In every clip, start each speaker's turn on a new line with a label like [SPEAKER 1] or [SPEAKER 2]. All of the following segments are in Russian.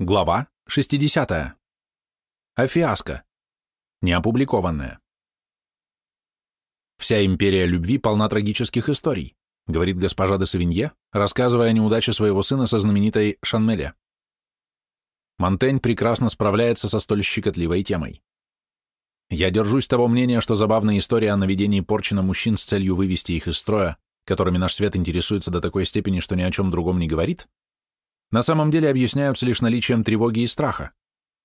[SPEAKER 1] Глава 60. О фиаско. Неопубликованная. Вся империя любви полна трагических историй, говорит госпожа де Савинье, рассказывая о неудаче своего сына со знаменитой Шанмеле. Монтень прекрасно справляется со столь щекотливой темой. Я держусь того мнения, что забавная история о наведении порчи на мужчин с целью вывести их из строя, которыми наш свет интересуется до такой степени, что ни о чем другом не говорит, на самом деле объясняются лишь наличием тревоги и страха,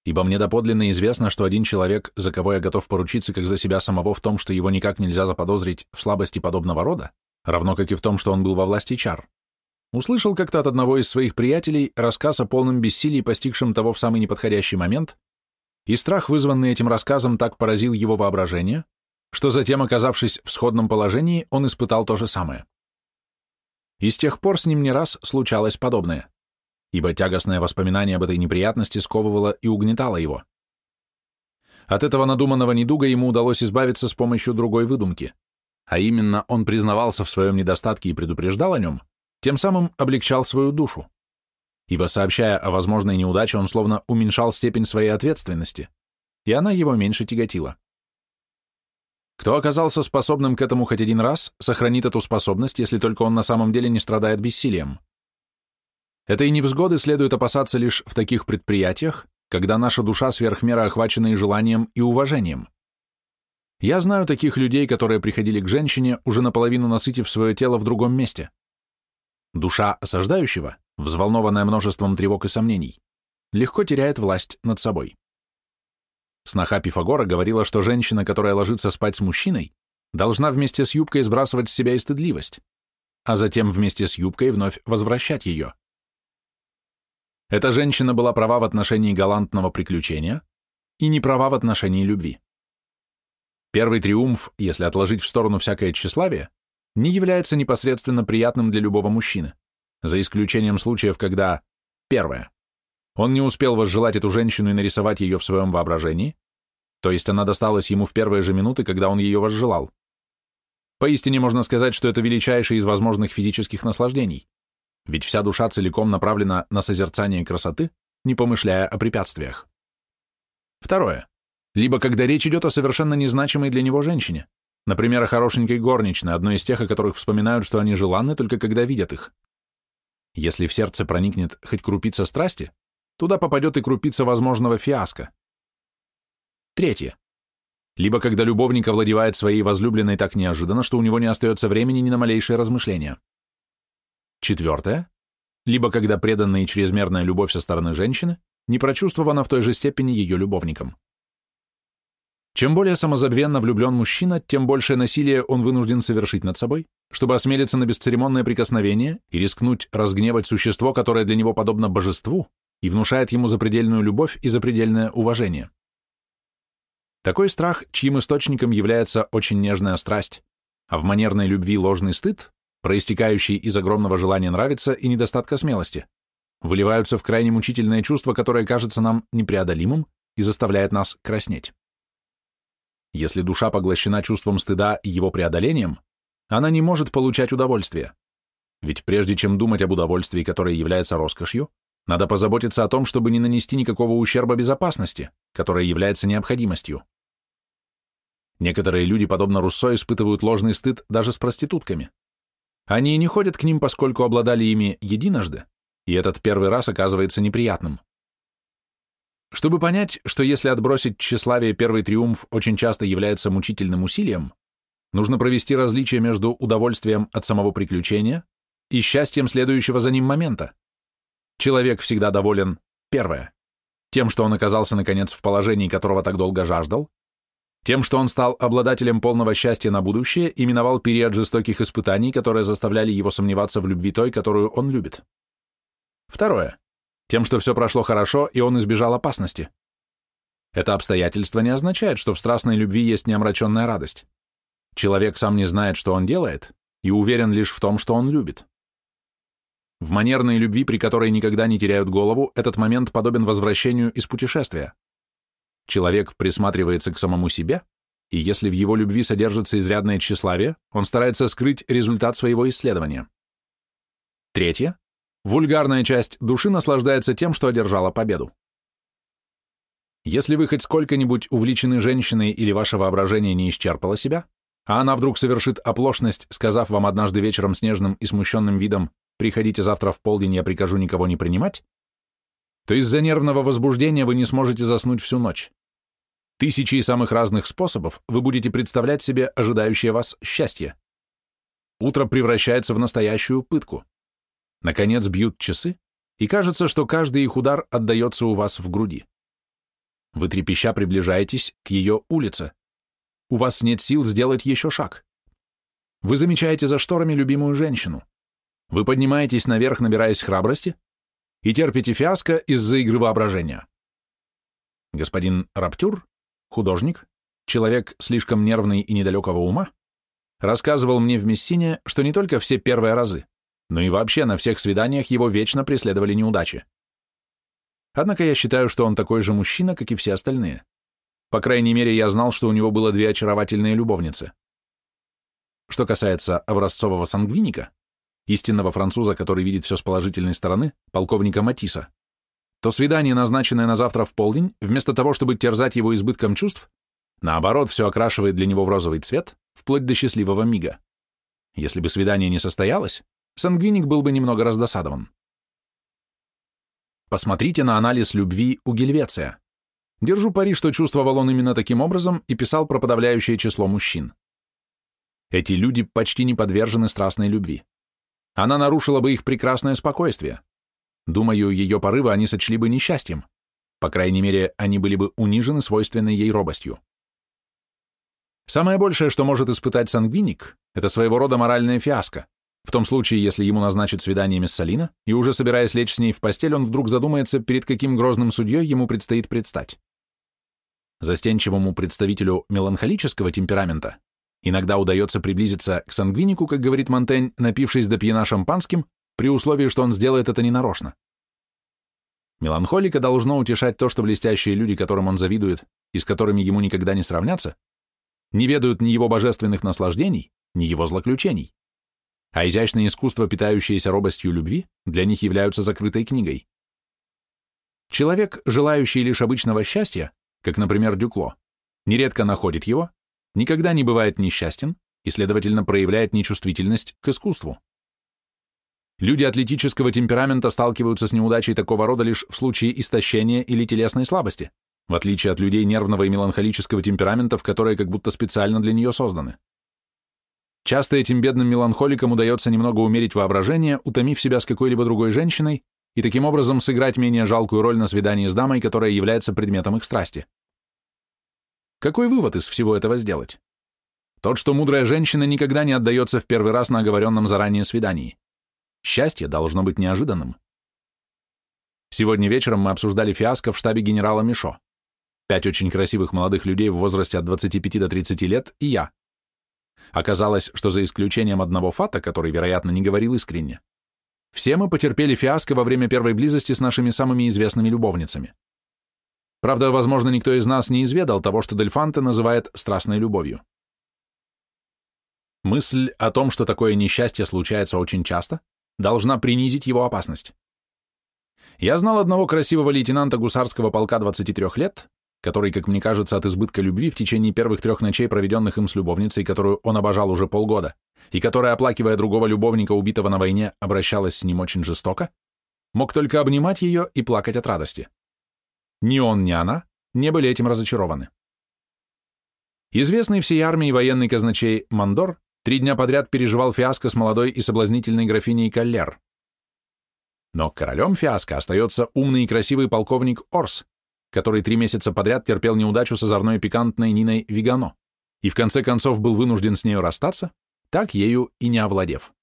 [SPEAKER 1] ибо мне доподлинно известно, что один человек, за кого я готов поручиться как за себя самого в том, что его никак нельзя заподозрить в слабости подобного рода, равно как и в том, что он был во власти чар, услышал как-то от одного из своих приятелей рассказ о полном бессилии, постигшем того в самый неподходящий момент, и страх, вызванный этим рассказом, так поразил его воображение, что затем, оказавшись в сходном положении, он испытал то же самое. И с тех пор с ним не раз случалось подобное ибо тягостное воспоминание об этой неприятности сковывало и угнетало его. От этого надуманного недуга ему удалось избавиться с помощью другой выдумки, а именно он признавался в своем недостатке и предупреждал о нем, тем самым облегчал свою душу, ибо, сообщая о возможной неудаче, он словно уменьшал степень своей ответственности, и она его меньше тяготила. Кто оказался способным к этому хоть один раз, сохранит эту способность, если только он на самом деле не страдает бессилием. Этой невзгоды следует опасаться лишь в таких предприятиях, когда наша душа сверхмера охвачена и желанием, и уважением. Я знаю таких людей, которые приходили к женщине, уже наполовину насытив свое тело в другом месте. Душа осаждающего, взволнованная множеством тревог и сомнений, легко теряет власть над собой. Сноха Пифагора говорила, что женщина, которая ложится спать с мужчиной, должна вместе с юбкой сбрасывать с себя и стыдливость, а затем вместе с юбкой вновь возвращать ее. Эта женщина была права в отношении галантного приключения и не права в отношении любви. Первый триумф, если отложить в сторону всякое тщеславие, не является непосредственно приятным для любого мужчины, за исключением случаев, когда, первое, он не успел возжелать эту женщину и нарисовать ее в своем воображении, то есть она досталась ему в первые же минуты, когда он ее возжелал. Поистине можно сказать, что это величайшее из возможных физических наслаждений ведь вся душа целиком направлена на созерцание красоты, не помышляя о препятствиях. Второе. Либо когда речь идет о совершенно незначимой для него женщине, например, о хорошенькой горничной, одной из тех, о которых вспоминают, что они желанны только когда видят их. Если в сердце проникнет хоть крупица страсти, туда попадет и крупица возможного фиаско. Третье. Либо когда любовник овладевает своей возлюбленной так неожиданно, что у него не остается времени ни на малейшее размышление. Четвертое. Либо когда преданная и чрезмерная любовь со стороны женщины не прочувствована в той же степени ее любовником. Чем более самозабвенно влюблен мужчина, тем большее насилие он вынужден совершить над собой, чтобы осмелиться на бесцеремонное прикосновение и рискнуть разгневать существо, которое для него подобно божеству и внушает ему запредельную любовь и запредельное уважение. Такой страх, чьим источником является очень нежная страсть, а в манерной любви ложный стыд, проистекающие из огромного желания нравиться и недостатка смелости, выливаются в крайне мучительное чувство, которое кажется нам непреодолимым и заставляет нас краснеть. Если душа поглощена чувством стыда и его преодолением, она не может получать удовольствие. Ведь прежде чем думать об удовольствии, которое является роскошью, надо позаботиться о том, чтобы не нанести никакого ущерба безопасности, которая является необходимостью. Некоторые люди, подобно Руссо, испытывают ложный стыд даже с проститутками. Они не ходят к ним, поскольку обладали ими единожды, и этот первый раз оказывается неприятным. Чтобы понять, что если отбросить тщеславие, первый триумф очень часто является мучительным усилием, нужно провести различие между удовольствием от самого приключения и счастьем следующего за ним момента. Человек всегда доволен, первое, тем, что он оказался, наконец, в положении, которого так долго жаждал, тем, что он стал обладателем полного счастья на будущее и миновал период жестоких испытаний, которые заставляли его сомневаться в любви той, которую он любит. Второе. Тем, что все прошло хорошо, и он избежал опасности. Это обстоятельство не означает, что в страстной любви есть неомраченная радость. Человек сам не знает, что он делает, и уверен лишь в том, что он любит. В манерной любви, при которой никогда не теряют голову, этот момент подобен возвращению из путешествия. Человек присматривается к самому себе, и если в его любви содержится изрядное тщеславие, он старается скрыть результат своего исследования. Третье. Вульгарная часть души наслаждается тем, что одержала победу. Если вы хоть сколько-нибудь увлечены женщиной или ваше воображение не исчерпало себя, а она вдруг совершит оплошность, сказав вам однажды вечером с нежным и смущенным видом «приходите завтра в полдень, я прикажу никого не принимать», то из-за нервного возбуждения вы не сможете заснуть всю ночь. Тысячи и самых разных способов вы будете представлять себе ожидающее вас счастье. Утро превращается в настоящую пытку. Наконец бьют часы, и кажется, что каждый их удар отдается у вас в груди. Вы трепеща приближаетесь к ее улице. У вас нет сил сделать еще шаг. Вы замечаете за шторами любимую женщину. Вы поднимаетесь наверх, набираясь храбрости, и терпите фиаско из-за игры воображения. Господин Раптюр, художник, человек слишком нервный и недалекого ума, рассказывал мне в Мессине, что не только все первые разы, но и вообще на всех свиданиях его вечно преследовали неудачи. Однако я считаю, что он такой же мужчина, как и все остальные. По крайней мере, я знал, что у него было две очаровательные любовницы. Что касается образцового сангвиника, истинного француза, который видит все с положительной стороны, полковника Матиса, то свидание, назначенное на завтра в полдень, вместо того, чтобы терзать его избытком чувств, наоборот, все окрашивает для него в розовый цвет, вплоть до счастливого мига. Если бы свидание не состоялось, сангвиник был бы немного раздосадован. Посмотрите на анализ любви у Гельвеция. Держу пари, что чувствовал он именно таким образом и писал про подавляющее число мужчин. Эти люди почти не подвержены страстной любви. Она нарушила бы их прекрасное спокойствие. Думаю, ее порывы они сочли бы несчастьем. По крайней мере, они были бы унижены свойственной ей робостью. Самое большее, что может испытать сангвиник, это своего рода моральная фиаско. В том случае, если ему назначат свидание Мессалина, и уже собираясь лечь с ней в постель, он вдруг задумается, перед каким грозным судьей ему предстоит предстать. Застенчивому представителю меланхолического темперамента иногда удается приблизиться к сангвинику, как говорит Монтень, напившись до пьяна шампанским, при условии, что он сделает это ненарочно. Меланхолика должно утешать то, что блестящие люди, которым он завидует и с которыми ему никогда не сравняться, не ведают ни его божественных наслаждений, ни его злоключений а изящные искусства, питающиеся робостью любви, для них являются закрытой книгой. Человек, желающий лишь обычного счастья, как, например, Дюкло, нередко находит его, никогда не бывает несчастен и, следовательно, проявляет нечувствительность к искусству. Люди атлетического темперамента сталкиваются с неудачей такого рода лишь в случае истощения или телесной слабости, в отличие от людей нервного и меланхолического темпераментов, которые как будто специально для нее созданы. Часто этим бедным меланхоликам удается немного умерить воображение, утомив себя с какой-либо другой женщиной и таким образом сыграть менее жалкую роль на свидании с дамой, которая является предметом их страсти. Какой вывод из всего этого сделать? Тот, что мудрая женщина никогда не отдается в первый раз на оговоренном заранее свидании. Счастье должно быть неожиданным. Сегодня вечером мы обсуждали фиаско в штабе генерала Мишо. Пять очень красивых молодых людей в возрасте от 25 до 30 лет и я. Оказалось, что за исключением одного фата, который, вероятно, не говорил искренне, все мы потерпели фиаско во время первой близости с нашими самыми известными любовницами. Правда, возможно, никто из нас не изведал того, что Дельфанте называет страстной любовью. Мысль о том, что такое несчастье случается очень часто, должна принизить его опасность. Я знал одного красивого лейтенанта гусарского полка 23 лет, который, как мне кажется, от избытка любви в течение первых трех ночей, проведенных им с любовницей, которую он обожал уже полгода, и которая, оплакивая другого любовника, убитого на войне, обращалась с ним очень жестоко, мог только обнимать ее и плакать от радости. Ни он, ни она не были этим разочарованы. Известный всей армии военный казначей Мандор три дня подряд переживал фиаско с молодой и соблазнительной графиней Каллер. Но королем фиаско остается умный и красивый полковник Орс, который три месяца подряд терпел неудачу с озорной и пикантной Ниной Вигано и в конце концов был вынужден с нею расстаться, так ею и не овладев.